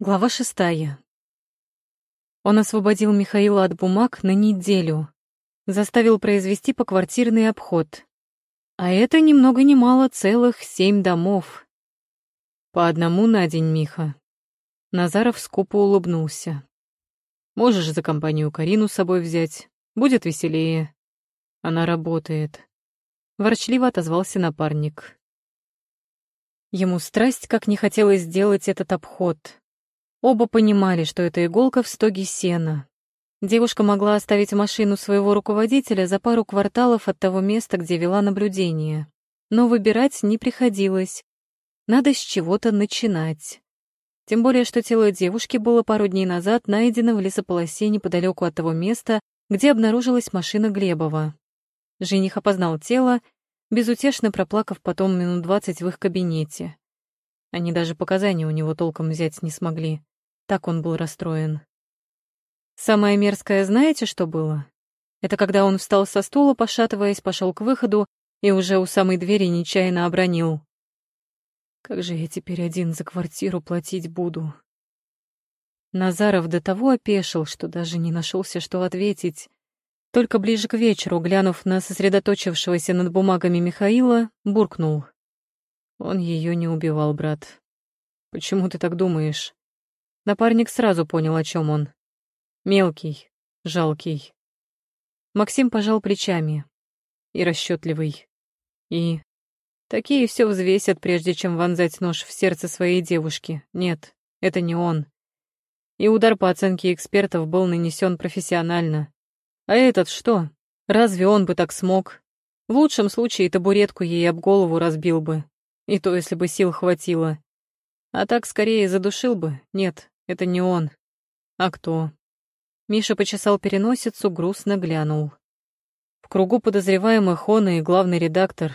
Глава шестая. Он освободил Михаила от бумаг на неделю, заставил произвести поквартирный обход. А это ни много ни мало целых семь домов. По одному на день, Миха. Назаров скупо улыбнулся. Можешь за компанию Карину с собой взять, будет веселее. Она работает. Ворчливо отозвался напарник. Ему страсть как не хотелось сделать этот обход. Оба понимали, что это иголка в стоге сена. Девушка могла оставить машину своего руководителя за пару кварталов от того места, где вела наблюдение. Но выбирать не приходилось. Надо с чего-то начинать. Тем более, что тело девушки было пару дней назад найдено в лесополосе неподалеку от того места, где обнаружилась машина Глебова. Жених опознал тело, безутешно проплакав потом минут двадцать в их кабинете. Они даже показания у него толком взять не смогли. Так он был расстроен. Самое мерзкое знаете, что было? Это когда он встал со стула, пошатываясь, пошел к выходу и уже у самой двери нечаянно обронил. «Как же я теперь один за квартиру платить буду?» Назаров до того опешил, что даже не нашелся, что ответить. Только ближе к вечеру, глянув на сосредоточившегося над бумагами Михаила, буркнул. Он ее не убивал, брат. Почему ты так думаешь? Напарник сразу понял, о чем он. Мелкий, жалкий. Максим пожал плечами. И расчетливый. И... Такие все взвесят, прежде чем вонзать нож в сердце своей девушки. Нет, это не он. И удар по оценке экспертов был нанесен профессионально. А этот что? Разве он бы так смог? В лучшем случае табуретку ей об голову разбил бы. И то, если бы сил хватило. А так скорее задушил бы. Нет, это не он. А кто? Миша почесал переносицу, грустно глянул. В кругу подозреваемых он и главный редактор.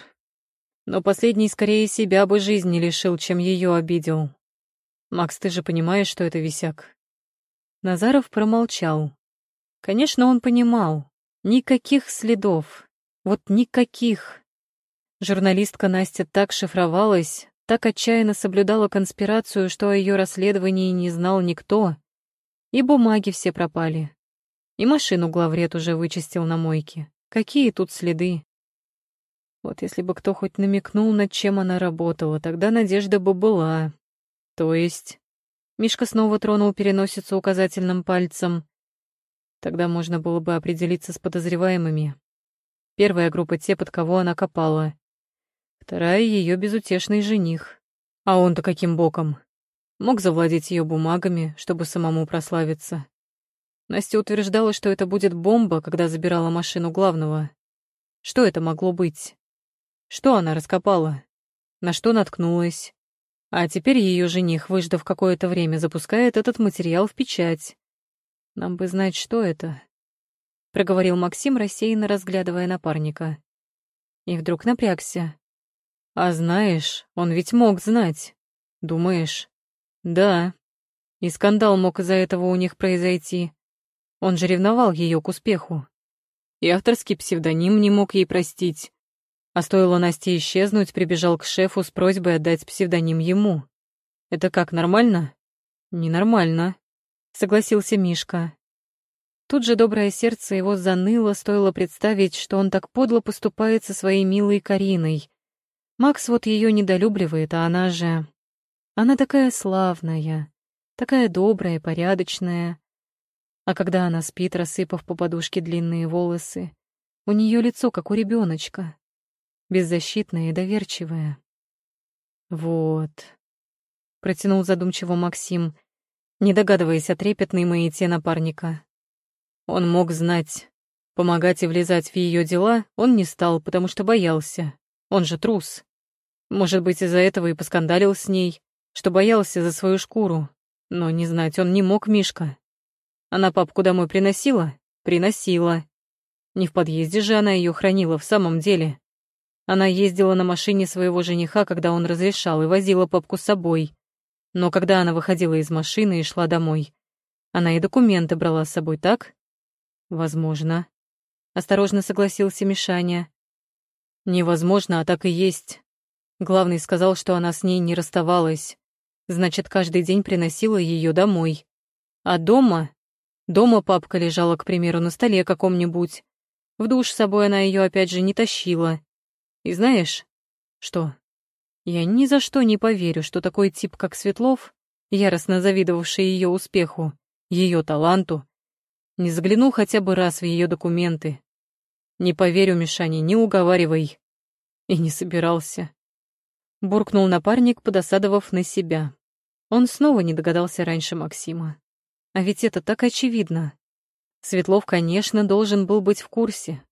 Но последний скорее себя бы жизни лишил, чем ее обидел. Макс, ты же понимаешь, что это висяк? Назаров промолчал. Конечно, он понимал. Никаких следов. Вот никаких. Журналистка Настя так шифровалась, так отчаянно соблюдала конспирацию, что о ее расследовании не знал никто. И бумаги все пропали. И машину главред уже вычистил на мойке. Какие тут следы? Вот если бы кто хоть намекнул, над чем она работала, тогда надежда бы была. То есть... Мишка снова тронул переносицу указательным пальцем. Тогда можно было бы определиться с подозреваемыми. Первая группа те, под кого она копала. Вторая — ее безутешный жених. А он-то каким боком? Мог завладеть ее бумагами, чтобы самому прославиться. Настя утверждала, что это будет бомба, когда забирала машину главного. Что это могло быть? Что она раскопала? На что наткнулась? А теперь ее жених, выждав какое-то время, запускает этот материал в печать. Нам бы знать, что это. Проговорил Максим, рассеянно разглядывая напарника. И вдруг напрягся. А знаешь, он ведь мог знать. Думаешь? Да. И скандал мог из-за этого у них произойти. Он же ревновал ее к успеху. И авторский псевдоним не мог ей простить. А стоило Насте исчезнуть, прибежал к шефу с просьбой отдать псевдоним ему. Это как, нормально? Ненормально, согласился Мишка. Тут же доброе сердце его заныло, стоило представить, что он так подло поступает со своей милой Кариной, Макс вот ее недолюбливает, а она же... Она такая славная, такая добрая, порядочная. А когда она спит, рассыпав по подушке длинные волосы, у нее лицо, как у ребеночка, беззащитное и доверчивое. Вот. Протянул задумчиво Максим, не догадываясь о трепетной маяте напарника. Он мог знать. Помогать и влезать в ее дела он не стал, потому что боялся. Он же трус. Может быть, из-за этого и поскандалил с ней, что боялся за свою шкуру. Но не знать он не мог Мишка. Она папку домой приносила? Приносила. Не в подъезде же она ее хранила в самом деле. Она ездила на машине своего жениха, когда он разрешал, и возила папку с собой. Но когда она выходила из машины и шла домой, она и документы брала с собой, так? Возможно. Осторожно согласился Мишаня. Невозможно, а так и есть. Главный сказал, что она с ней не расставалась. Значит, каждый день приносила ее домой. А дома? Дома папка лежала, к примеру, на столе каком-нибудь. В душ с собой она ее опять же не тащила. И знаешь, что? Я ни за что не поверю, что такой тип, как Светлов, яростно завидовавший ее успеху, ее таланту, не заглянул хотя бы раз в ее документы. Не поверю, Мишане, не уговаривай. И не собирался. Буркнул напарник, подосадовав на себя. Он снова не догадался раньше Максима. А ведь это так очевидно. Светлов, конечно, должен был быть в курсе.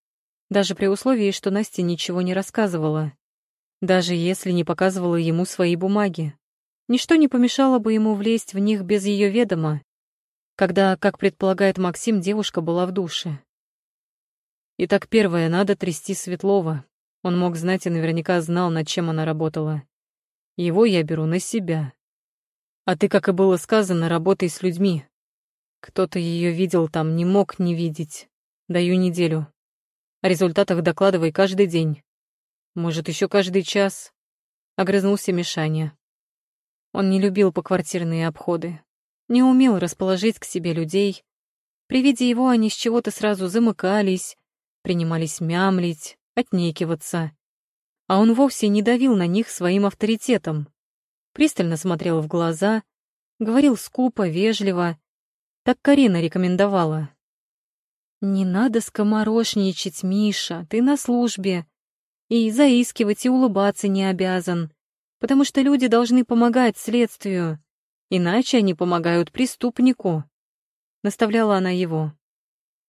Даже при условии, что Настя ничего не рассказывала. Даже если не показывала ему свои бумаги. Ничто не помешало бы ему влезть в них без ее ведома, когда, как предполагает Максим, девушка была в душе. Итак, первое, надо трясти Светлова. Он мог знать и наверняка знал, над чем она работала. Его я беру на себя. А ты, как и было сказано, работай с людьми. Кто-то ее видел там, не мог не видеть. Даю неделю. О результатах докладывай каждый день. Может, еще каждый час. Огрызнулся Мишаня. Он не любил поквартирные обходы не умел расположить к себе людей. При виде его они с чего-то сразу замыкались, принимались мямлить, отнекиваться. А он вовсе не давил на них своим авторитетом. Пристально смотрел в глаза, говорил скупо, вежливо. Так Карина рекомендовала. «Не надо скоморошничать, Миша, ты на службе. И заискивать и улыбаться не обязан, потому что люди должны помогать следствию. Иначе они помогают преступнику. Наставляла она его.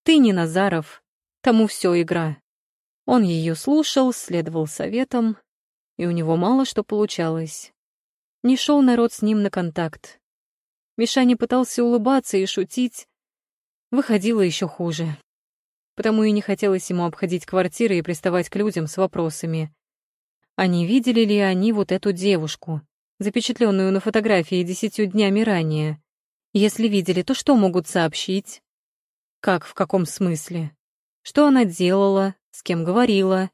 Ты не Назаров, тому все игра. Он ее слушал, следовал советам, и у него мало что получалось. Не шел народ с ним на контакт. Мишаня пытался улыбаться и шутить. Выходило еще хуже. Потому и не хотелось ему обходить квартиры и приставать к людям с вопросами. А не видели ли они вот эту девушку? запечатленную на фотографии десятью днями ранее. Если видели, то что могут сообщить? Как, в каком смысле? Что она делала, с кем говорила?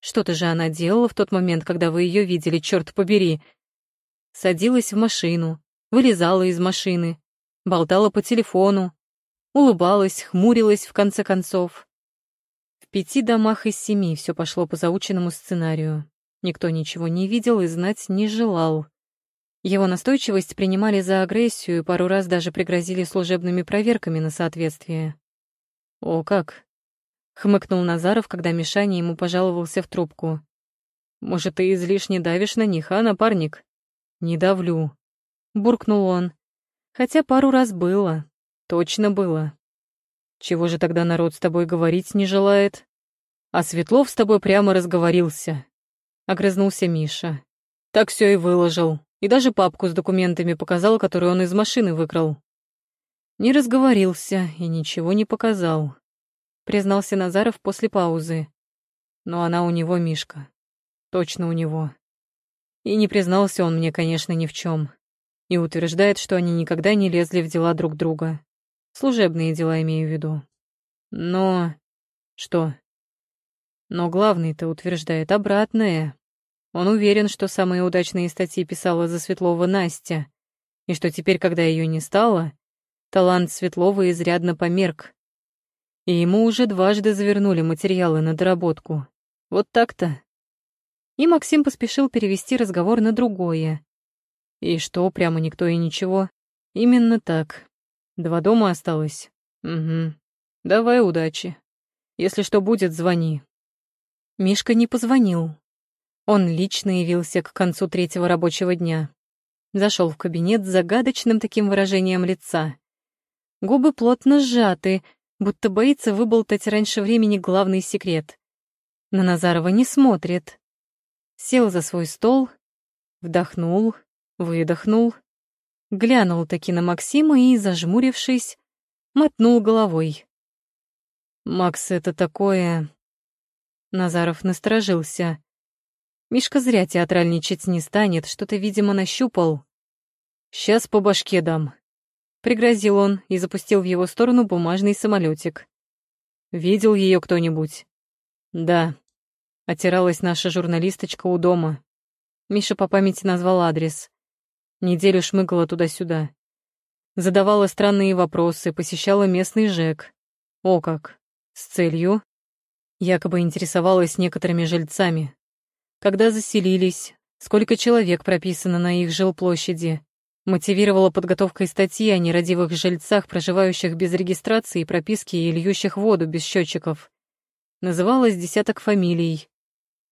Что-то же она делала в тот момент, когда вы ее видели, черт побери. Садилась в машину, вылезала из машины, болтала по телефону, улыбалась, хмурилась в конце концов. В пяти домах из семи все пошло по заученному сценарию. Никто ничего не видел и знать не желал. Его настойчивость принимали за агрессию и пару раз даже пригрозили служебными проверками на соответствие. «О, как!» — хмыкнул Назаров, когда Мишаня ему пожаловался в трубку. «Может, ты излишне давишь на них, а, напарник?» «Не давлю», — буркнул он. «Хотя пару раз было. Точно было. Чего же тогда народ с тобой говорить не желает? А Светлов с тобой прямо разговорился. — огрызнулся Миша. «Так все и выложил, и даже папку с документами показал, которую он из машины выкрал». Не разговорился и ничего не показал, признался Назаров после паузы. Но она у него, Мишка. Точно у него. И не признался он мне, конечно, ни в чем. И утверждает, что они никогда не лезли в дела друг друга. Служебные дела имею в виду. Но... Что? Но главный-то утверждает обратное. Он уверен, что самые удачные статьи писала за Светлова Настя, и что теперь, когда ее не стало, талант Светлова изрядно померк. И ему уже дважды завернули материалы на доработку. Вот так-то. И Максим поспешил перевести разговор на другое. И что, прямо никто и ничего? Именно так. Два дома осталось? Угу. Давай удачи. Если что будет, звони. Мишка не позвонил. Он лично явился к концу третьего рабочего дня. Зашел в кабинет с загадочным таким выражением лица. Губы плотно сжаты, будто боится выболтать раньше времени главный секрет. На Назарова не смотрит. Сел за свой стол, вдохнул, выдохнул, глянул таки на Максима и, зажмурившись, мотнул головой. «Макс, это такое...» Назаров насторожился. Мишка зря театральничать не станет, что-то, видимо, нащупал. «Сейчас по башке дам», — пригрозил он и запустил в его сторону бумажный самолетик. «Видел ее кто-нибудь?» «Да», — отиралась наша журналисточка у дома. Миша по памяти назвал адрес. Неделю шмыгала туда-сюда. Задавала странные вопросы, посещала местный ЖЭК. О как! С целью? Якобы интересовалась некоторыми жильцами. Когда заселились, сколько человек прописано на их жилплощади. Мотивировала подготовкой статьи о нерадивых жильцах, проживающих без регистрации и прописки и льющих воду без счетчиков. Называлось десяток фамилий.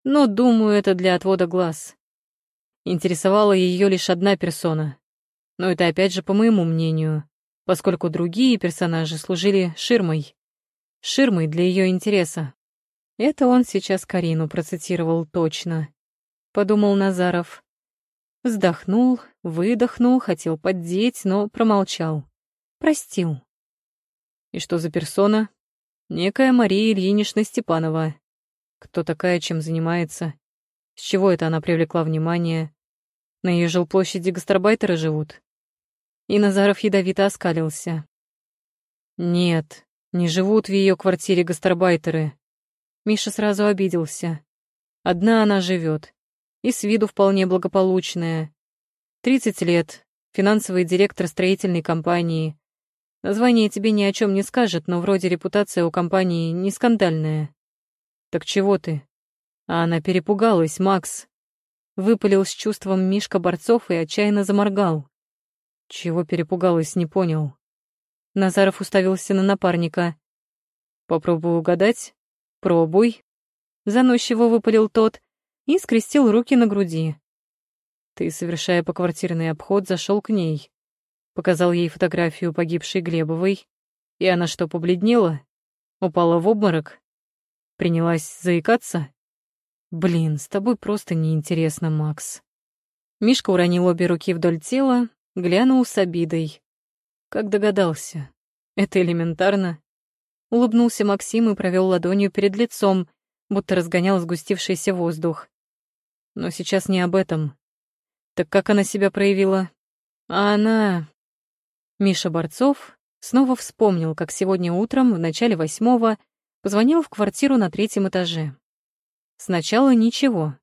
Но, думаю, это для отвода глаз. Интересовала ее лишь одна персона. Но это опять же по моему мнению, поскольку другие персонажи служили ширмой. Ширмой для ее интереса. Это он сейчас Карину процитировал точно. Подумал Назаров. Вздохнул, выдохнул, хотел поддеть, но промолчал. Простил. И что за персона? Некая Мария Ильинична Степанова. Кто такая, чем занимается? С чего это она привлекла внимание? На ее жилплощади гастарбайтеры живут. И Назаров ядовито оскалился. Нет, не живут в ее квартире гастарбайтеры. Миша сразу обиделся. Одна она живет. И с виду вполне благополучная. Тридцать лет, финансовый директор строительной компании. Название тебе ни о чем не скажет, но вроде репутация у компании не скандальная. Так чего ты? А она перепугалась, Макс. Выпалил с чувством Мишка Борцов и отчаянно заморгал. Чего перепугалась, не понял. Назаров уставился на напарника. Попробую угадать. Пробуй. Заносчиво выпалил тот и скрестил руки на груди. Ты, совершая поквартирный обход, зашел к ней. Показал ей фотографию погибшей Глебовой. И она что, побледнела? Упала в обморок? Принялась заикаться? Блин, с тобой просто неинтересно, Макс. Мишка уронил обе руки вдоль тела, глянул с обидой. Как догадался. Это элементарно. Улыбнулся Максим и провел ладонью перед лицом, будто разгонял сгустившийся воздух. Но сейчас не об этом. Так как она себя проявила? А она... Миша Борцов снова вспомнил, как сегодня утром, в начале восьмого, Позвонил в квартиру на третьем этаже. Сначала ничего.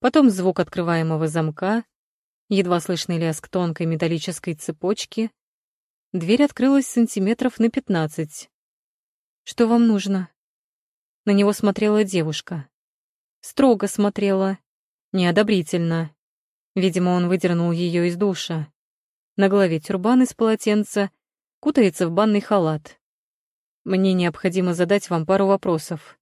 Потом звук открываемого замка, едва слышный лязг тонкой металлической цепочки. Дверь открылась сантиметров на пятнадцать. «Что вам нужно?» На него смотрела девушка. Строго смотрела, неодобрительно. Видимо, он выдернул ее из душа. На голове тюрбан из полотенца, кутается в банный халат. Мне необходимо задать вам пару вопросов».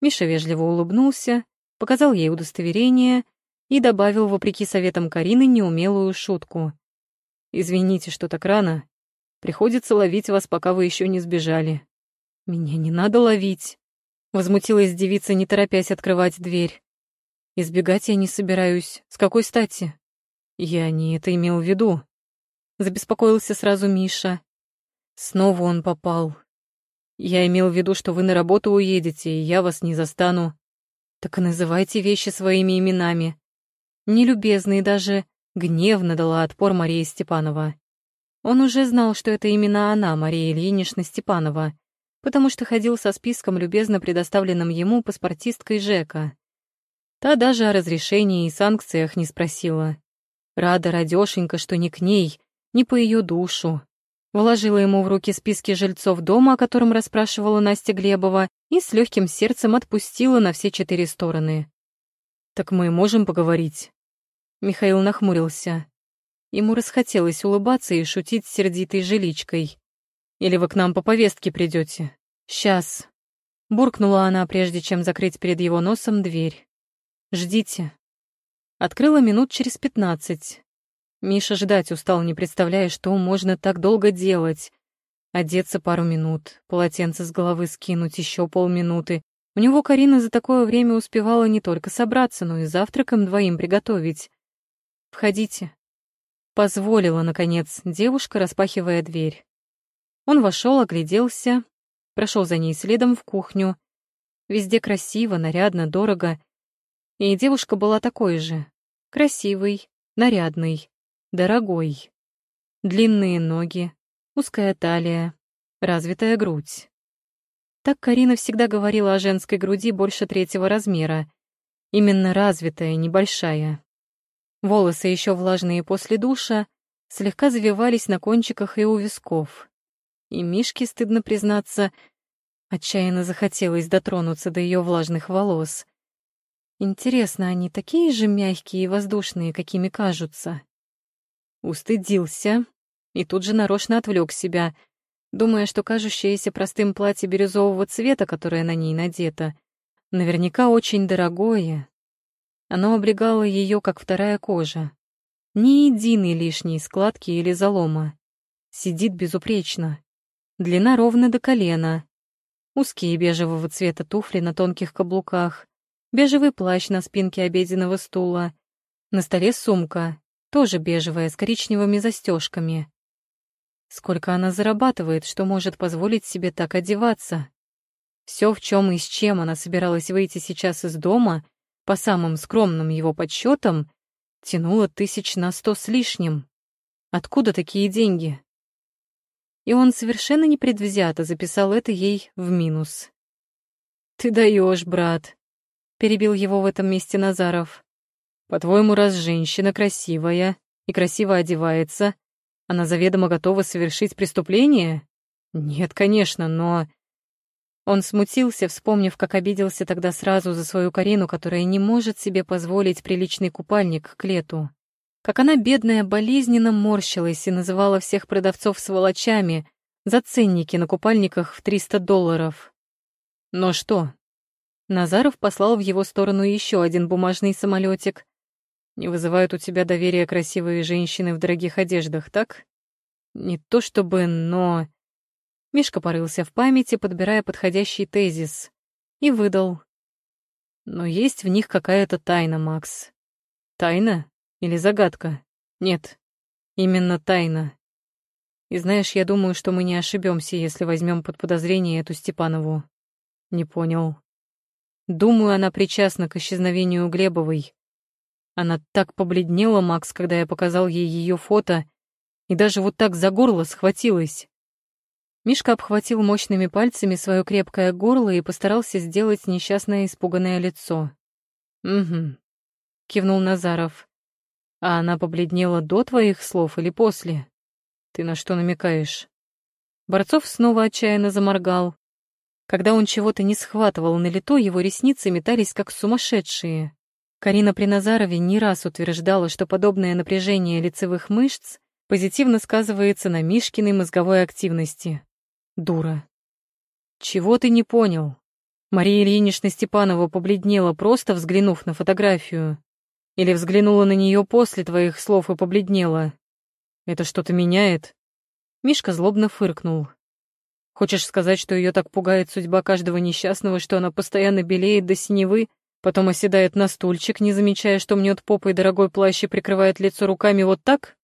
Миша вежливо улыбнулся, показал ей удостоверение и добавил, вопреки советам Карины, неумелую шутку. «Извините, что так рано. Приходится ловить вас, пока вы еще не сбежали». «Меня не надо ловить», — возмутилась девица, не торопясь открывать дверь. «Избегать я не собираюсь. С какой стати?» «Я не это имел в виду», — забеспокоился сразу Миша. Снова он попал. Я имел в виду, что вы на работу уедете, и я вас не застану. Так и называйте вещи своими именами. Нелюбезно даже гневно дала отпор Мария Степанова. Он уже знал, что это именно она, Мария Ильинична Степанова, потому что ходил со списком, любезно предоставленным ему паспортисткой Жека. Та даже о разрешении и санкциях не спросила. Рада радёшенька, что не к ней, не по ее душу. Вложила ему в руки списки жильцов дома, о котором расспрашивала Настя Глебова, и с легким сердцем отпустила на все четыре стороны. «Так мы можем поговорить?» Михаил нахмурился. Ему расхотелось улыбаться и шутить с сердитой жиличкой. «Или вы к нам по повестке придете? Сейчас!» Буркнула она, прежде чем закрыть перед его носом дверь. «Ждите». Открыла минут через пятнадцать. Миша ждать устал, не представляя, что можно так долго делать. Одеться пару минут, полотенце с головы скинуть еще полминуты. У него Карина за такое время успевала не только собраться, но и завтраком двоим приготовить. «Входите», — позволила, наконец, девушка, распахивая дверь. Он вошел, огляделся, прошел за ней следом в кухню. Везде красиво, нарядно, дорого. И девушка была такой же. Красивой, нарядной дорогой. Длинные ноги, узкая талия, развитая грудь. Так Карина всегда говорила о женской груди больше третьего размера. Именно развитая, небольшая. Волосы, еще влажные после душа, слегка завивались на кончиках и у висков. И Мишке, стыдно признаться, отчаянно захотелось дотронуться до ее влажных волос. Интересно, они такие же мягкие и воздушные, какими кажутся? Устыдился и тут же нарочно отвлек себя, думая, что кажущееся простым платье бирюзового цвета, которое на ней надето, наверняка очень дорогое. Оно облегало ее, как вторая кожа. Ни единой лишней складки или залома. Сидит безупречно. Длина ровно до колена. Узкие бежевого цвета туфли на тонких каблуках. Бежевый плащ на спинке обеденного стула. На столе сумка, тоже бежевая, с коричневыми застежками. Сколько она зарабатывает, что может позволить себе так одеваться? Все, в чем и с чем она собиралась выйти сейчас из дома, по самым скромным его подсчетам, тянуло тысяч на сто с лишним. Откуда такие деньги? И он совершенно непредвзято записал это ей в минус. «Ты даешь, брат», — перебил его в этом месте Назаров. «По-твоему, раз женщина красивая и красиво одевается, она заведомо готова совершить преступление? Нет, конечно, но... Он смутился, вспомнив, как обиделся тогда сразу за свою Карину, которая не может себе позволить приличный купальник к лету. Как она, бедная, болезненно морщилась и называла всех продавцов сволочами за ценники на купальниках в 300 долларов. Но что? Назаров послал в его сторону еще один бумажный самолетик, не вызывают у тебя доверия красивые женщины в дорогих одеждах, так? Не то чтобы, но... Мишка порылся в памяти, подбирая подходящий тезис, и выдал. Но есть в них какая-то тайна, Макс. Тайна или загадка? Нет, именно тайна. И знаешь, я думаю, что мы не ошибемся, если возьмем под подозрение эту Степанову. Не понял. Думаю, она причастна к исчезновению Глебовой. Она так побледнела, Макс, когда я показал ей ее фото, и даже вот так за горло схватилась. Мишка обхватил мощными пальцами свое крепкое горло и постарался сделать несчастное испуганное лицо. «Угу», — кивнул Назаров. «А она побледнела до твоих слов или после? Ты на что намекаешь?» Борцов снова отчаянно заморгал. Когда он чего-то не схватывал на лето, его ресницы метались как сумасшедшие. Карина при Назарове не раз утверждала, что подобное напряжение лицевых мышц позитивно сказывается на Мишкиной мозговой активности. Дура. Чего ты не понял? Мария Ильинична Степанова побледнела, просто взглянув на фотографию. Или взглянула на нее после твоих слов и побледнела. Это что-то меняет? Мишка злобно фыркнул. Хочешь сказать, что ее так пугает судьба каждого несчастного, что она постоянно белеет до синевы, Потом оседает на стульчик, не замечая, что мнет попой дорогой плащ и прикрывает лицо руками вот так?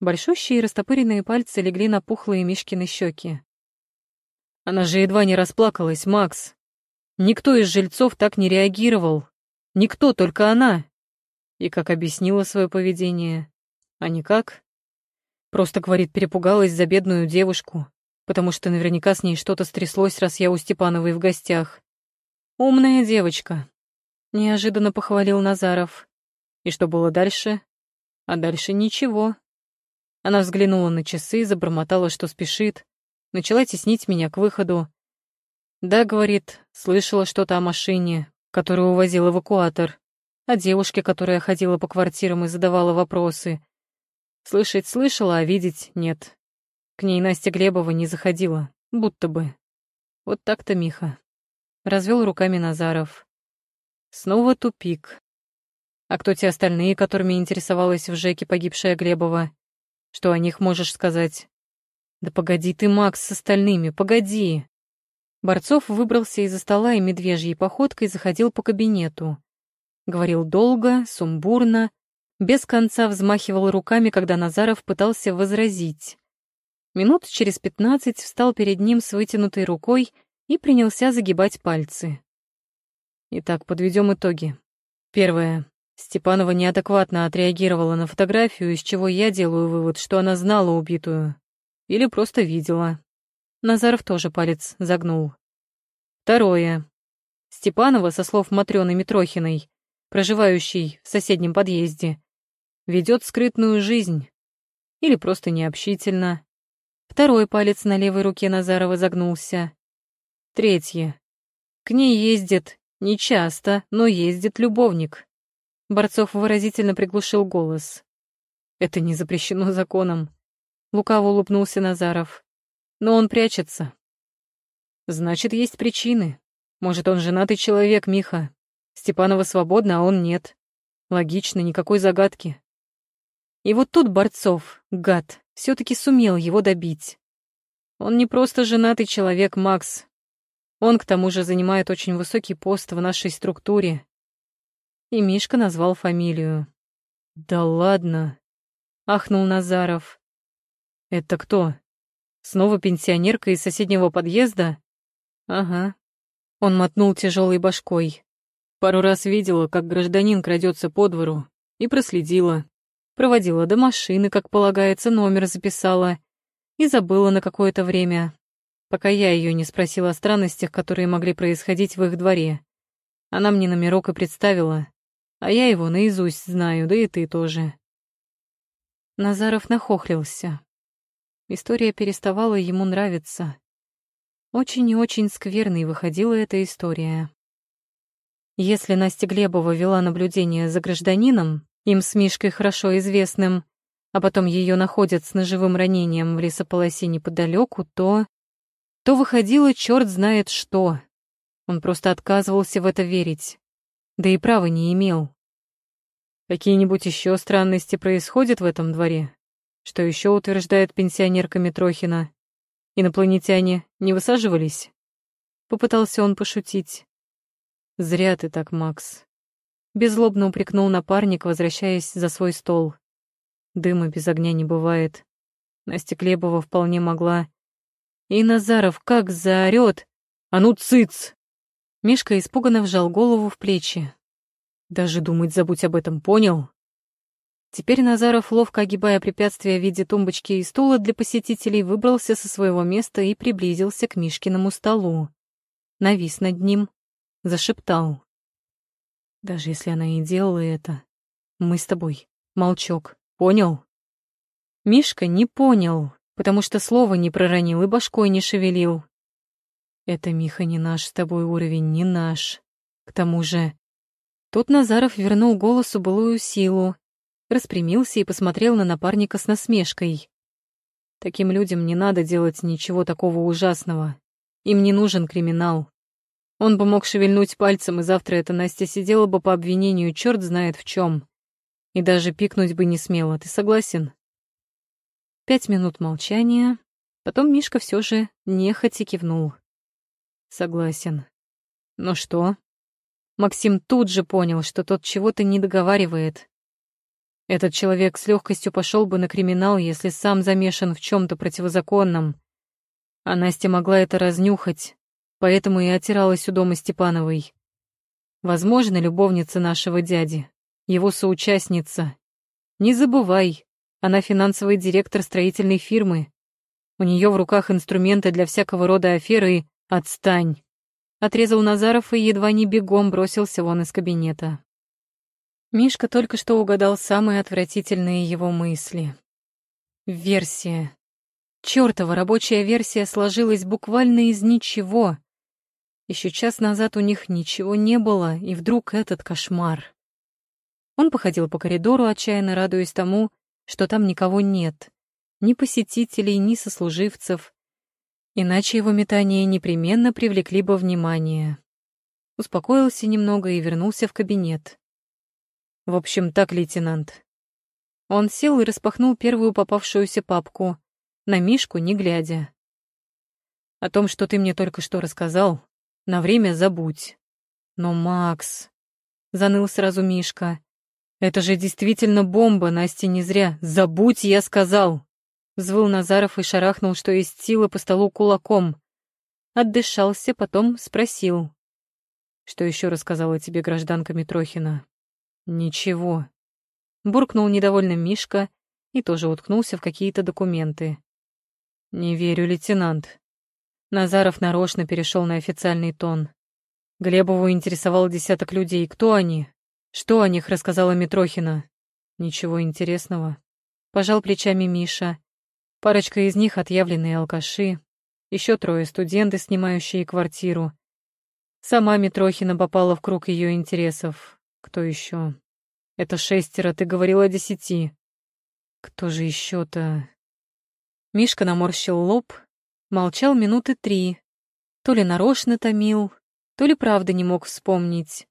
Большущие растопыренные пальцы легли на пухлые Мишкины щеки. Она же едва не расплакалась, Макс. Никто из жильцов так не реагировал. Никто, только она. И как объяснила свое поведение? А никак. Просто, говорит, перепугалась за бедную девушку, потому что наверняка с ней что-то стряслось, раз я у Степановой в гостях. Умная девочка, Неожиданно похвалил Назаров. И что было дальше? А дальше ничего. Она взглянула на часы, забормотала, что спешит, начала теснить меня к выходу. Да, говорит, слышала что-то о машине, которую увозил эвакуатор, о девушке, которая ходила по квартирам и задавала вопросы. Слышать слышала, а видеть нет. К ней Настя Глебова не заходила, будто бы. Вот так-то, Миха. Развел руками Назаров. Снова тупик. А кто те остальные, которыми интересовалась в ЖЭКе погибшая Глебова? Что о них можешь сказать? Да погоди ты, Макс, с остальными, погоди. Борцов выбрался из-за стола и медвежьей походкой заходил по кабинету. Говорил долго, сумбурно, без конца взмахивал руками, когда Назаров пытался возразить. Минут через пятнадцать встал перед ним с вытянутой рукой и принялся загибать пальцы. Итак, подведем итоги. Первое. Степанова неадекватно отреагировала на фотографию, из чего я делаю вывод, что она знала убитую. Или просто видела. Назаров тоже палец загнул. Второе. Степанова, со слов Матрёны Митрохиной, проживающей в соседнем подъезде, ведет скрытную жизнь. Или просто необщительно. Второй палец на левой руке Назарова загнулся. Третье. К ней ездит, не часто, но ездит любовник. Борцов выразительно приглушил голос. Это не запрещено законом. Лукаво улыбнулся Назаров. Но он прячется. Значит, есть причины. Может, он женатый человек, Миха. Степанова свободна, а он нет. Логично, никакой загадки. И вот тут Борцов, гад, все таки сумел его добить. Он не просто женатый человек, Макс. Он, к тому же, занимает очень высокий пост в нашей структуре. И Мишка назвал фамилию. «Да ладно!» — ахнул Назаров. «Это кто? Снова пенсионерка из соседнего подъезда?» «Ага». Он мотнул тяжелой башкой. Пару раз видела, как гражданин крадется по двору, и проследила. Проводила до машины, как полагается, номер записала. И забыла на какое-то время, пока я ее не спросила о странностях, которые могли происходить в их дворе. Она мне номерок и представила, а я его наизусть знаю, да и ты тоже. Назаров нахохлился. История переставала ему нравиться. Очень и очень скверной выходила эта история. Если Настя Глебова вела наблюдение за гражданином, им с Мишкой хорошо известным, а потом ее находят с ножевым ранением в лесополосе неподалеку, то... то выходило черт знает что. Он просто отказывался в это верить. Да и права не имел. Какие-нибудь еще странности происходят в этом дворе? Что еще утверждает пенсионерка Митрохина? Инопланетяне не высаживались? Попытался он пошутить. Зря ты так, Макс. Беззлобно упрекнул напарник, возвращаясь за свой стол. Дыма без огня не бывает. Настя Клебова вполне могла. И Назаров как заорёт. «А ну, цыц!» Мишка испуганно вжал голову в плечи. «Даже думать забудь об этом, понял?» Теперь Назаров, ловко огибая препятствия в виде тумбочки и стула для посетителей, выбрался со своего места и приблизился к Мишкиному столу. Навис над ним, зашептал. Даже если она и делала это, мы с тобой, молчок, понял? Мишка не понял, потому что слова не проронил и башкой не шевелил. Это, Миха, не наш с тобой уровень, не наш. К тому же... Тут Назаров вернул голосу былую силу, распрямился и посмотрел на напарника с насмешкой. Таким людям не надо делать ничего такого ужасного. Им не нужен криминал. Он бы мог шевельнуть пальцем, и завтра эта Настя сидела бы по обвинению черт знает в чем. И даже пикнуть бы не смела. Ты согласен? Пять минут молчания. Потом Мишка все же нехотя кивнул. Согласен. Ну что? Максим тут же понял, что тот чего-то не договаривает. Этот человек с легкостью пошел бы на криминал, если сам замешан в чем-то противозаконном. А Настя могла это разнюхать, поэтому и отиралась у дома Степановой. Возможно, любовница нашего дяди, его соучастница. Не забывай, она финансовый директор строительной фирмы. У нее в руках инструменты для всякого рода аферы и «отстань». Отрезал Назаров и едва не бегом бросился вон из кабинета. Мишка только что угадал самые отвратительные его мысли. Версия. Чёртова рабочая версия сложилась буквально из ничего. Еще час назад у них ничего не было, и вдруг этот кошмар. Он походил по коридору, отчаянно радуясь тому, что там никого нет. Ни посетителей, ни сослуживцев. Иначе его метания непременно привлекли бы внимание. Успокоился немного и вернулся в кабинет. В общем, так, лейтенант. Он сел и распахнул первую попавшуюся папку, на Мишку не глядя. О том, что ты мне только что рассказал, на время забудь. Но, Макс... Заныл сразу Мишка. Это же действительно бомба, Настя не зря. Забудь, я сказал. Взвыл Назаров и шарахнул, что есть силы по столу кулаком. Отдышался, потом спросил. Что еще рассказала тебе гражданка Митрохина? Ничего. Буркнул недовольно Мишка и тоже уткнулся в какие-то документы. Не верю, лейтенант. Назаров нарочно перешел на официальный тон. Глебову интересовал десяток людей. Кто они? Что о них рассказала Митрохина? Ничего интересного. Пожал плечами Миша. Парочка из них отъявленные алкаши, еще трое студенты, снимающие квартиру. Сама Митрохина попала в круг ее интересов. Кто еще? Это шестеро, ты говорил о десяти. Кто же еще-то? Мишка наморщил лоб, молчал минуты три. То ли нарочно томил, то ли правда не мог вспомнить.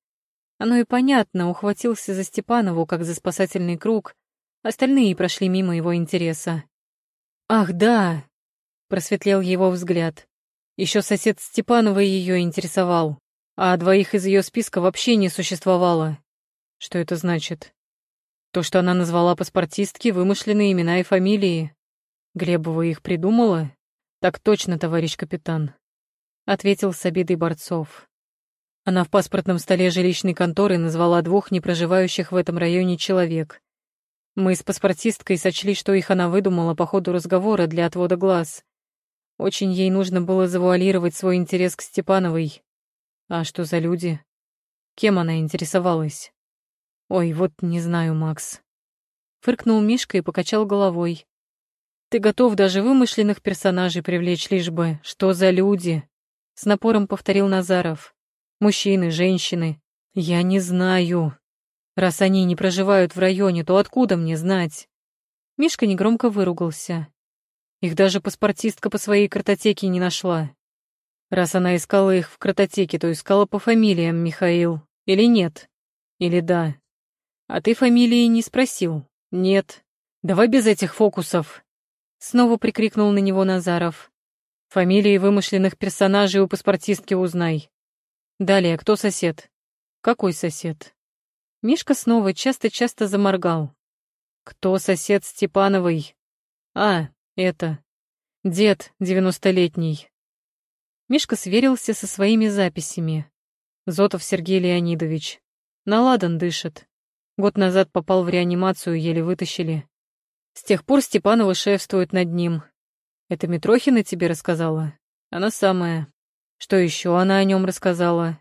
Оно и понятно, ухватился за Степанову, как за спасательный круг, остальные прошли мимо его интереса. «Ах, да!» — просветлел его взгляд. Еще сосед Степанова ее интересовал, а двоих из ее списка вообще не существовало. Что это значит? То, что она назвала паспортистки вымышленные имена и фамилии. Глебова их придумала? Так точно, товарищ капитан. Ответил с обидой Борцов. Она в паспортном столе жилищной конторы назвала двух непроживающих в этом районе человек. Мы с паспортисткой сочли, что их она выдумала по ходу разговора для отвода глаз. Очень ей нужно было завуалировать свой интерес к Степановой. А что за люди? Кем она интересовалась? Ой, вот не знаю, Макс. Фыркнул Мишка и покачал головой. Ты готов даже вымышленных персонажей привлечь, лишь бы. Что за люди? С напором повторил Назаров. Мужчины, женщины. Я не знаю. Раз они не проживают в районе, то откуда мне знать? Мишка негромко выругался. Их даже паспортистка по своей картотеке не нашла. Раз она искала их в картотеке, то искала по фамилиям, Михаил. Или нет? Или да? А ты фамилии не спросил? Нет. Давай без этих фокусов. Снова прикрикнул на него Назаров. Фамилии вымышленных персонажей у паспортистки узнай. Далее, кто сосед? Какой сосед? Мишка снова часто-часто заморгал. Кто сосед Степановой? А, это. Дед, девяностолетний. Мишка сверился со своими записями. Зотов Сергей Леонидович. Наладан дышит. Год назад попал в реанимацию, еле вытащили. С тех пор Степанова шефствует над ним. Это Митрохина тебе рассказала? Она самая. Что еще она о нем рассказала?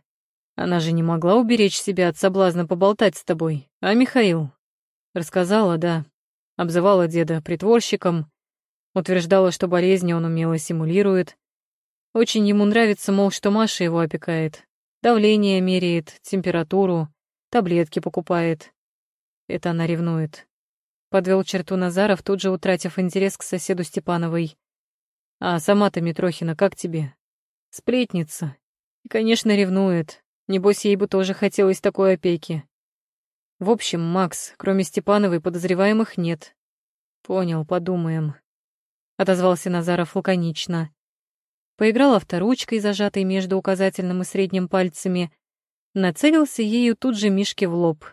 Она же не могла уберечь себя от соблазна поболтать с тобой, а, Михаил? Рассказала, да. Обзывала деда притворщиком, утверждала, что болезни он умело симулирует. Очень ему нравится, мол, что Маша его опекает. Давление меряет, температуру, таблетки покупает. Это она ревнует. Подвел черту Назаров, тут же утратив интерес к соседу Степановой. А сама-то, Митрохина, как тебе? Сплетница. И, конечно, ревнует. Небось, ей бы тоже хотелось такой опеки. В общем, Макс, кроме Степановой, подозреваемых нет. Понял, подумаем. Отозвался Назаров лаконично. Поиграл авторучкой, зажатой между указательным и средним пальцами, нацелился ею тут же Мишке в лоб.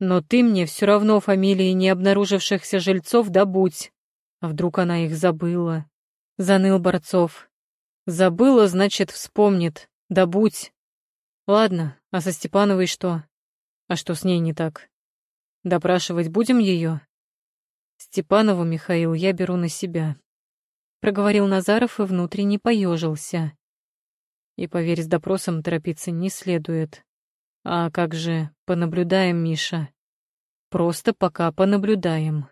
«Но ты мне все равно фамилии не обнаружившихся жильцов добудь. А вдруг она их забыла?» — заныл Борцов. Забыла, значит, вспомнит. Да будь. Ладно, а со Степановой что? А что с ней не так? Допрашивать будем ее? Степанову, Михаил, я беру на себя. Проговорил Назаров и внутренне поежился. И, поверь, с допросом торопиться не следует. А как же, понаблюдаем, Миша. Просто пока понаблюдаем.